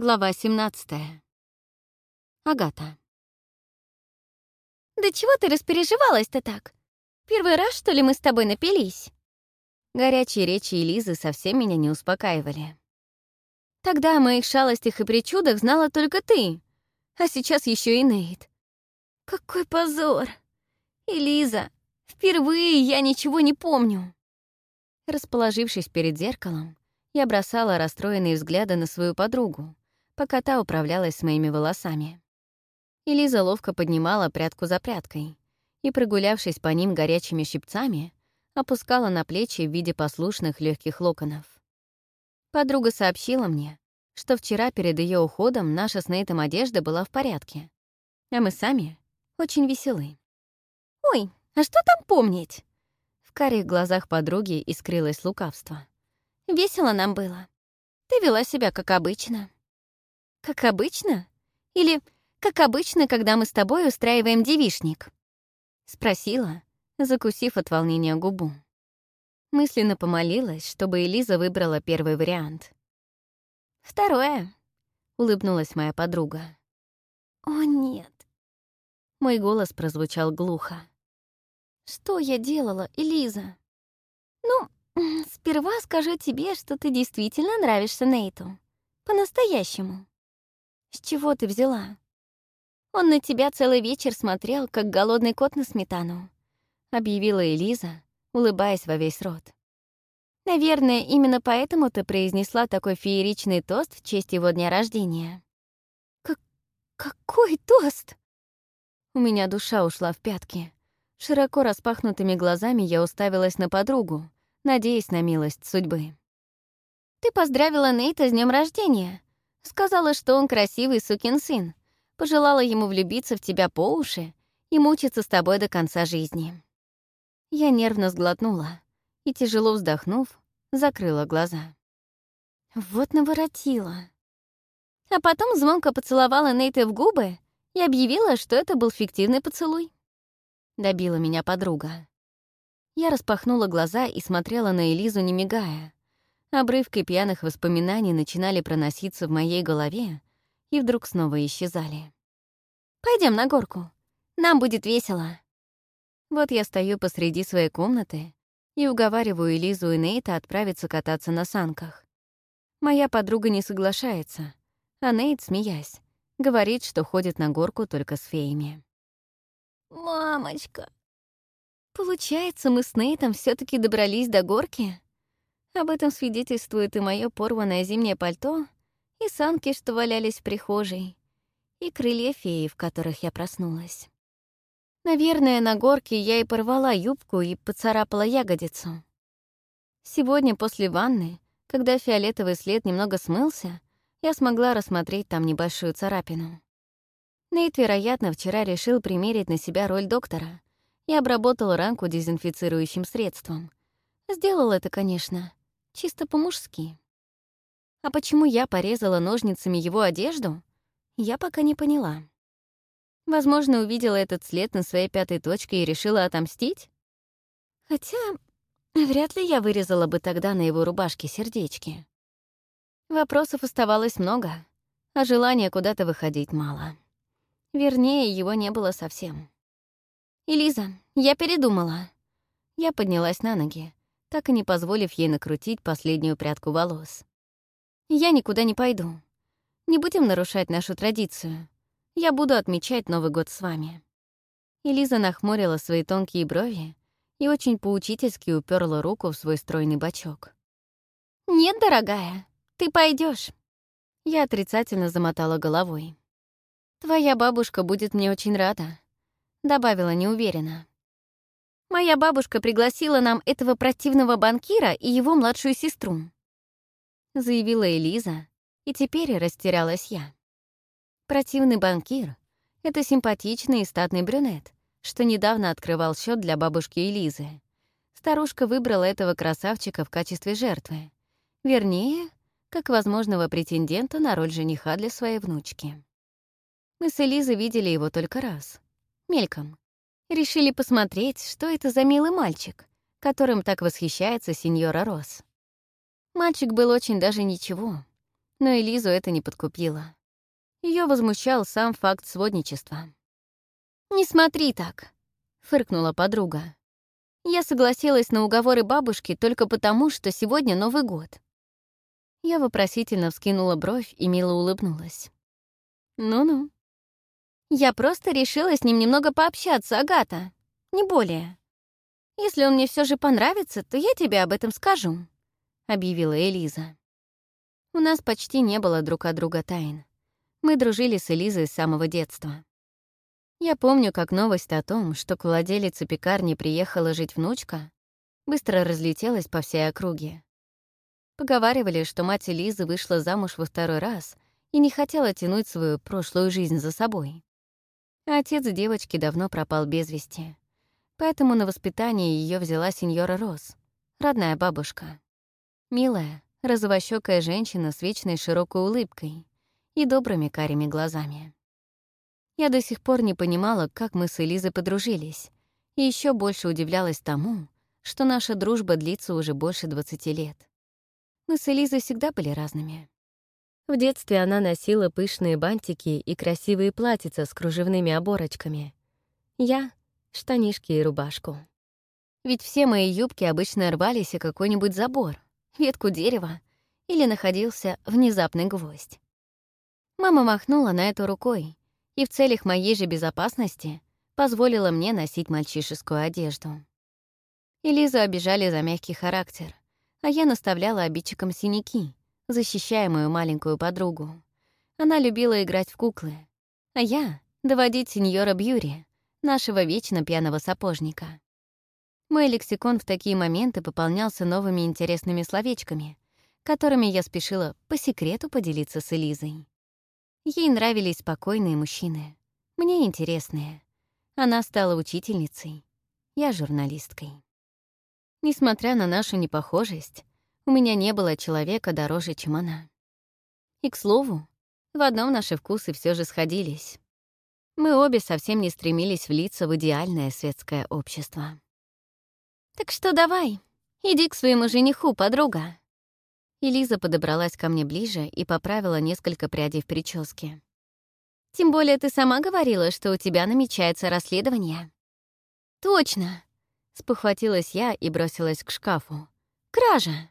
Глава 17. Агата. «Да чего ты распереживалась-то так? Первый раз, что ли, мы с тобой напились?» Горячие речи Элизы совсем меня не успокаивали. «Тогда о моих шалостях и причудах знала только ты, а сейчас еще и Нейт. Какой позор! Элиза, впервые я ничего не помню!» Расположившись перед зеркалом, я бросала расстроенные взгляды на свою подругу, пока та управлялась с моими волосами. И Лиза ловко поднимала прядку за прядкой и, прогулявшись по ним горячими щипцами, опускала на плечи в виде послушных легких локонов. Подруга сообщила мне, что вчера перед ее уходом наша с Нейтом одежда была в порядке, а мы сами очень веселы. «Ой, а что там помнить?» В карих глазах подруги искрилось лукавство. «Весело нам было. Ты вела себя, как обычно». «Как обычно?» Или «Как обычно, когда мы с тобой устраиваем девишник? Спросила, закусив от волнения губу. Мысленно помолилась, чтобы Элиза выбрала первый вариант. «Второе», — улыбнулась моя подруга. «О, нет». Мой голос прозвучал глухо. «Что я делала, Элиза?» «Ну, сперва скажу тебе, что ты действительно нравишься Нейту. По-настоящему». «С чего ты взяла?» «Он на тебя целый вечер смотрел, как голодный кот на сметану», — объявила Элиза, улыбаясь во весь рот. «Наверное, именно поэтому ты произнесла такой фееричный тост в честь его дня рождения». Как «Какой тост?» У меня душа ушла в пятки. Широко распахнутыми глазами я уставилась на подругу, надеясь на милость судьбы. «Ты поздравила Нейта с днем рождения, Сказала, что он красивый сукин сын, пожелала ему влюбиться в тебя по уши и мучиться с тобой до конца жизни. Я нервно сглотнула и, тяжело вздохнув, закрыла глаза. Вот наворотила. А потом звонко поцеловала Нейта в губы и объявила, что это был фиктивный поцелуй. Добила меня подруга. Я распахнула глаза и смотрела на Элизу, не мигая, Обрывки пьяных воспоминаний начинали проноситься в моей голове и вдруг снова исчезали. Пойдем на горку. Нам будет весело». Вот я стою посреди своей комнаты и уговариваю Элизу и Нейта отправиться кататься на санках. Моя подруга не соглашается, а Нейт, смеясь, говорит, что ходит на горку только с феями. «Мамочка!» «Получается, мы с Нейтом все таки добрались до горки?» Об этом свидетельствует и мое порванное зимнее пальто, и санки, что валялись в прихожей, и крылья феи, в которых я проснулась. Наверное, на горке я и порвала юбку и поцарапала ягодицу. Сегодня после ванны, когда фиолетовый след немного смылся, я смогла рассмотреть там небольшую царапину. Нейт, вероятно, вчера решил примерить на себя роль доктора и обработал ранку дезинфицирующим средством. Сделал это, конечно, Чисто по-мужски. А почему я порезала ножницами его одежду, я пока не поняла. Возможно, увидела этот след на своей пятой точке и решила отомстить? Хотя вряд ли я вырезала бы тогда на его рубашке сердечки. Вопросов оставалось много, а желания куда-то выходить мало. Вернее, его не было совсем. «Элиза, я передумала». Я поднялась на ноги, так и не позволив ей накрутить последнюю прядку волос. «Я никуда не пойду. Не будем нарушать нашу традицию. Я буду отмечать Новый год с вами». Элиза нахмурила свои тонкие брови и очень поучительски уперла руку в свой стройный бочок. «Нет, дорогая, ты пойдешь. Я отрицательно замотала головой. «Твоя бабушка будет мне очень рада», — добавила неуверенно. Моя бабушка пригласила нам этого противного банкира и его младшую сестру», — заявила Элиза, и теперь растерялась я. Противный банкир — это симпатичный и статный брюнет, что недавно открывал счет для бабушки Элизы. Старушка выбрала этого красавчика в качестве жертвы. Вернее, как возможного претендента на роль жениха для своей внучки. Мы с Элизой видели его только раз. Мельком решили посмотреть, что это за милый мальчик, которым так восхищается сеньора Росс. Мальчик был очень даже ничего, но Элизу это не подкупило. Ее возмущал сам факт сводничества. «Не смотри так», — фыркнула подруга. «Я согласилась на уговоры бабушки только потому, что сегодня Новый год». Я вопросительно вскинула бровь и мило улыбнулась. «Ну-ну, я просто решила с ним немного пообщаться, Агата. Не более. Если он мне все же понравится, то я тебе об этом скажу», — объявила Элиза. У нас почти не было друг от друга тайн. Мы дружили с Элизой с самого детства. Я помню, как новость о том, что к владелице пекарни приехала жить внучка, быстро разлетелась по всей округе. Поговаривали, что мать Элизы вышла замуж во второй раз и не хотела тянуть свою прошлую жизнь за собой. Отец девочки давно пропал без вести. Поэтому на воспитание ее взяла сеньора Рос, родная бабушка. Милая, розовощёкая женщина с вечной широкой улыбкой и добрыми карими глазами. Я до сих пор не понимала, как мы с Элизой подружились, и еще больше удивлялась тому, что наша дружба длится уже больше 20 лет. Мы с Элизой всегда были разными. В детстве она носила пышные бантики и красивые платьица с кружевными оборочками. Я — штанишки и рубашку. Ведь все мои юбки обычно рвались о какой-нибудь забор, ветку дерева или находился внезапный гвоздь. Мама махнула на это рукой и в целях моей же безопасности позволила мне носить мальчишескую одежду. Элизу обижали за мягкий характер, а я наставляла обидчикам синяки, защищая мою маленькую подругу. Она любила играть в куклы, а я — доводить сеньора Бьюри, нашего вечно пьяного сапожника. Мой лексикон в такие моменты пополнялся новыми интересными словечками, которыми я спешила по секрету поделиться с Элизой. Ей нравились спокойные мужчины, мне интересные. Она стала учительницей, я журналисткой. Несмотря на нашу непохожесть, у меня не было человека дороже, чем она. И, к слову, в одном наши вкусы все же сходились. Мы обе совсем не стремились влиться в идеальное светское общество. «Так что давай, иди к своему жениху, подруга!» Элиза подобралась ко мне ближе и поправила несколько прядей в прическе. «Тем более ты сама говорила, что у тебя намечается расследование». «Точно!» — спохватилась я и бросилась к шкафу. «Кража!»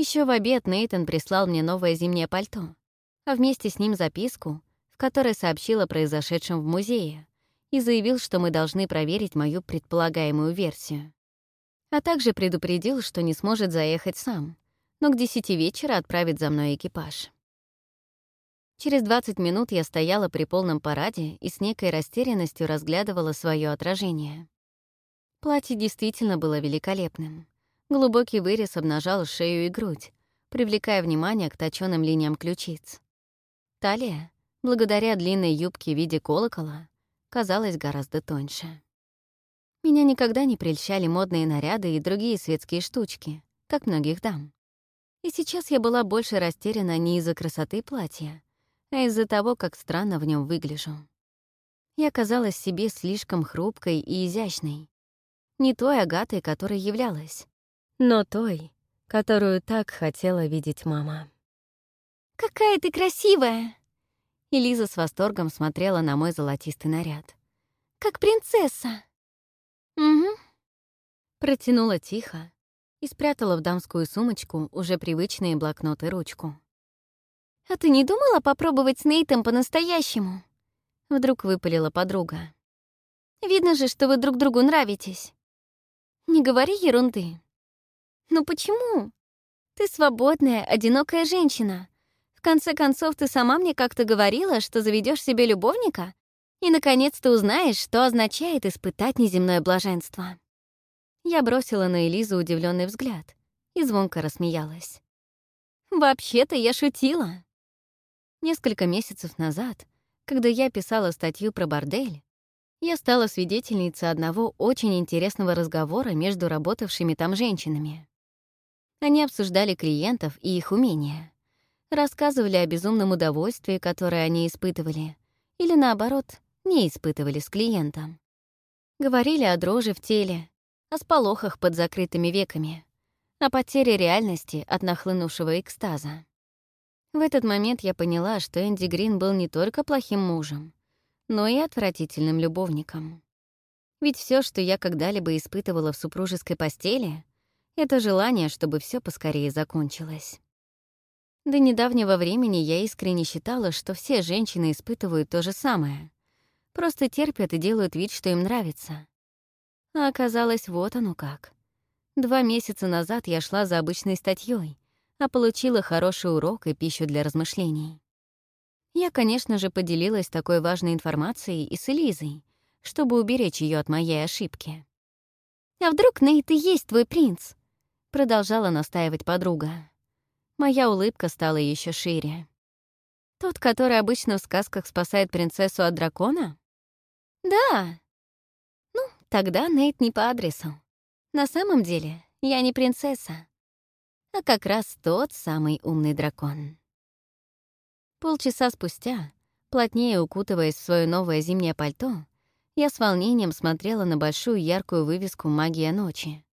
Еще в обед Нейтон прислал мне новое зимнее пальто, а вместе с ним записку, в которой сообщил о произошедшем в музее и заявил, что мы должны проверить мою предполагаемую версию. А также предупредил, что не сможет заехать сам, но к десяти вечера отправит за мной экипаж. Через 20 минут я стояла при полном параде и с некой растерянностью разглядывала свое отражение. Платье действительно было великолепным. Глубокий вырез обнажал шею и грудь, привлекая внимание к точёным линиям ключиц. Талия, благодаря длинной юбке в виде колокола, казалась гораздо тоньше. Меня никогда не прельщали модные наряды и другие светские штучки, как многих дам. И сейчас я была больше растеряна не из-за красоты платья, а из-за того, как странно в нем выгляжу. Я казалась себе слишком хрупкой и изящной. Не той агатой, которой являлась, но той, которую так хотела видеть мама. «Какая ты красивая!» И Лиза с восторгом смотрела на мой золотистый наряд. «Как принцесса!» «Угу». Протянула тихо и спрятала в дамскую сумочку уже привычные блокноты и ручку. «А ты не думала попробовать с Нейтом по-настоящему?» Вдруг выпалила подруга. «Видно же, что вы друг другу нравитесь. Не говори ерунды. «Ну почему? Ты свободная, одинокая женщина. В конце концов, ты сама мне как-то говорила, что заведешь себе любовника, и, наконец, ты узнаешь, что означает испытать неземное блаженство». Я бросила на Элизу удивленный взгляд и звонко рассмеялась. «Вообще-то я шутила». Несколько месяцев назад, когда я писала статью про бордель, я стала свидетельницей одного очень интересного разговора между работавшими там женщинами. Они обсуждали клиентов и их умения, рассказывали о безумном удовольствии, которое они испытывали, или, наоборот, не испытывали с клиентом. Говорили о дрожи в теле, о сполохах под закрытыми веками, о потере реальности от нахлынувшего экстаза. В этот момент я поняла, что Энди Грин был не только плохим мужем, но и отвратительным любовником. Ведь все, что я когда-либо испытывала в супружеской постели, это желание, чтобы все поскорее закончилось. До недавнего времени я искренне считала, что все женщины испытывают то же самое. Просто терпят и делают вид, что им нравится. А оказалось, вот оно как. Два месяца назад я шла за обычной статьей, а получила хороший урок и пищу для размышлений. Я, конечно же, поделилась такой важной информацией и с Элизой, чтобы уберечь ее от моей ошибки. «А вдруг Нейт и есть твой принц?» — продолжала настаивать подруга. Моя улыбка стала еще шире. «Тот, который обычно в сказках спасает принцессу от дракона?» «Да!» «Ну, тогда Нейт не по адресу. На самом деле, я не принцесса, а как раз тот самый умный дракон». Полчаса спустя, плотнее укутываясь в свое новое зимнее пальто, я с волнением смотрела на большую яркую вывеску «Магия ночи»,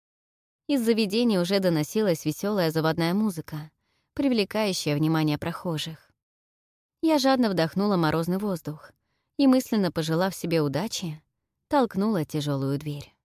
из заведения уже доносилась веселая заводная музыка, привлекающая внимание прохожих. Я жадно вдохнула морозный воздух и, мысленно пожелав себе удачи, толкнула тяжелую дверь.